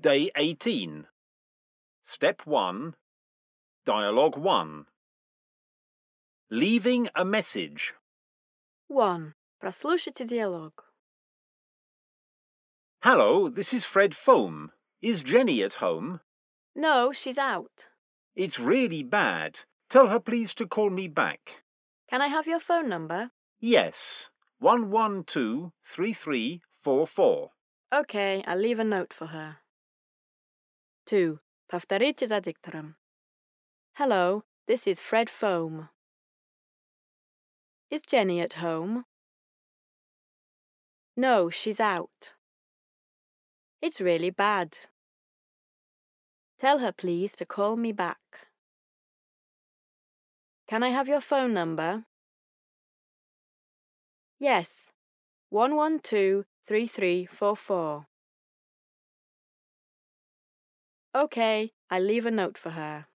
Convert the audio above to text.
Day 18. Step 1. Dialogue 1. Leaving a message. 1. Прослушайте диалог. Hello, this is Fred Foam. Is Jenny at home? No, she's out. It's really bad. Tell her please to call me back. Can I have your phone number? Yes. 1123344. Okay, I'll leave a note for her. 2. Повторите за диктором. Hello, this is Fred Foam. Is Jenny at home? No, she's out. It's really bad. Tell her please to call me back. Can I have your phone number? Yes, 1123344. Okay, I'll leave a note for her.